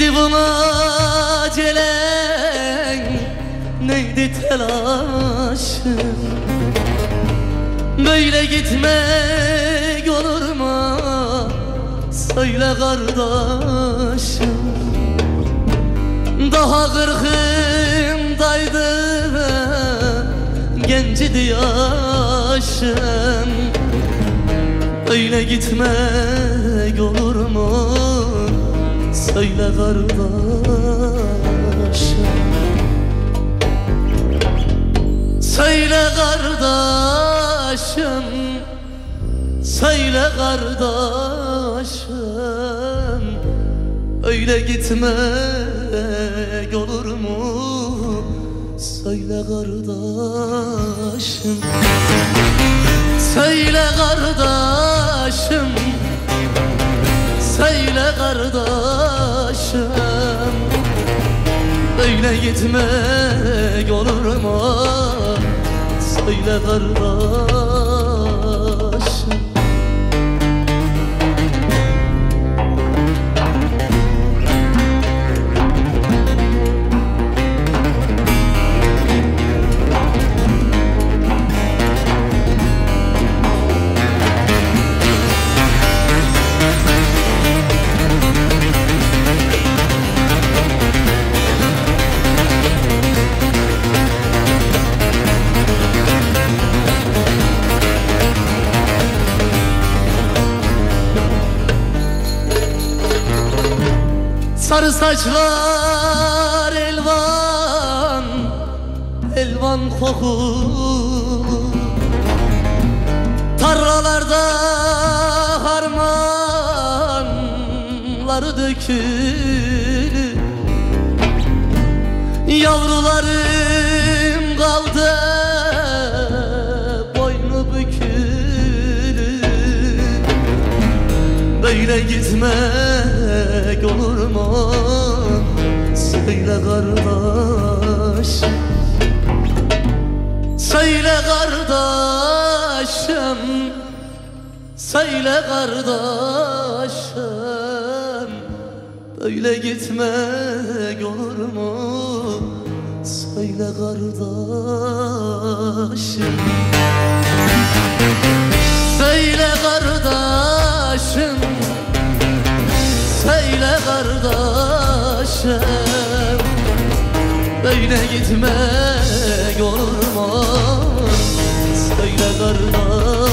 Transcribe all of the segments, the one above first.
Duydum acelen? Neydi telaşım? Böyle gitmek olur mu? Söyle kardeşim. Daha kırkımdaydı gencidi yaşım Öyle gitmek olur mu söyle kardeşim. Söyle kardeşim. Söyle kardeşim. Öyle gitmek olur mu? Söyle kardeşim. Söyle kardeşim. Söyle kardeşim gitmek olur mu? Söyle kardeşim Sarı saçlar elvan Elvan kokulu Tarlalarda harmanları dökülü Yavrularım kaldı boynu bükülü Böyle gitmek olur mu? Söyle kardeş Söyle kardeşim Söyle kardeşim Böyle gitmek olur mu? Söyle kardeşim Olur mu? Söyle kardeşim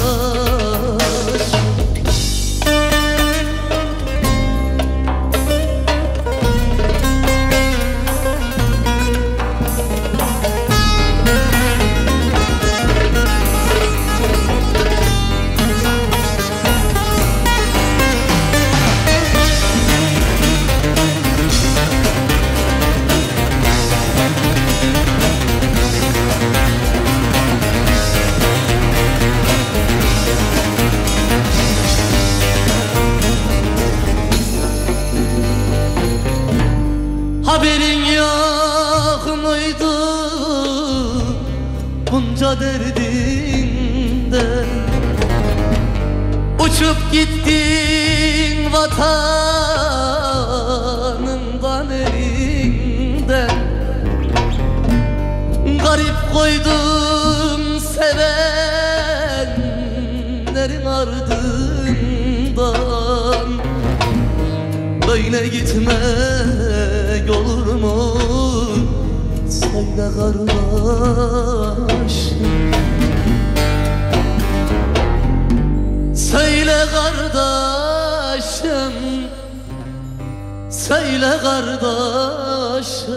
Haberin yok muydu? Bunca derdinden Uçup gittin vatanından elinden. Garip koydum sevenlerin ardından Böyle gitmek olur mu? Söyle kardeş Söyle kardeşim Söyle kardeşim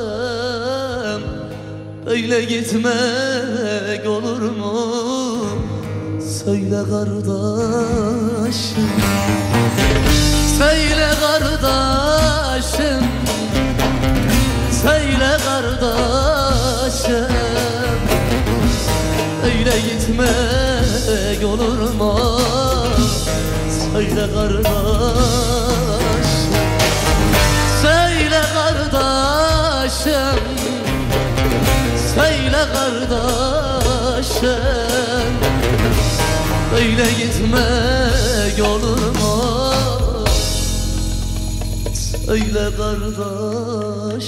Böyle gitmek olur mu? Söyle kardeşim Söyle kardeşim Söyle kardeşim Öyle gitmek olur mu? Söyle kardeşim Söyle kardeşim Söyle kardeşim Öyle gitmek olur mu? Söyle kardeşim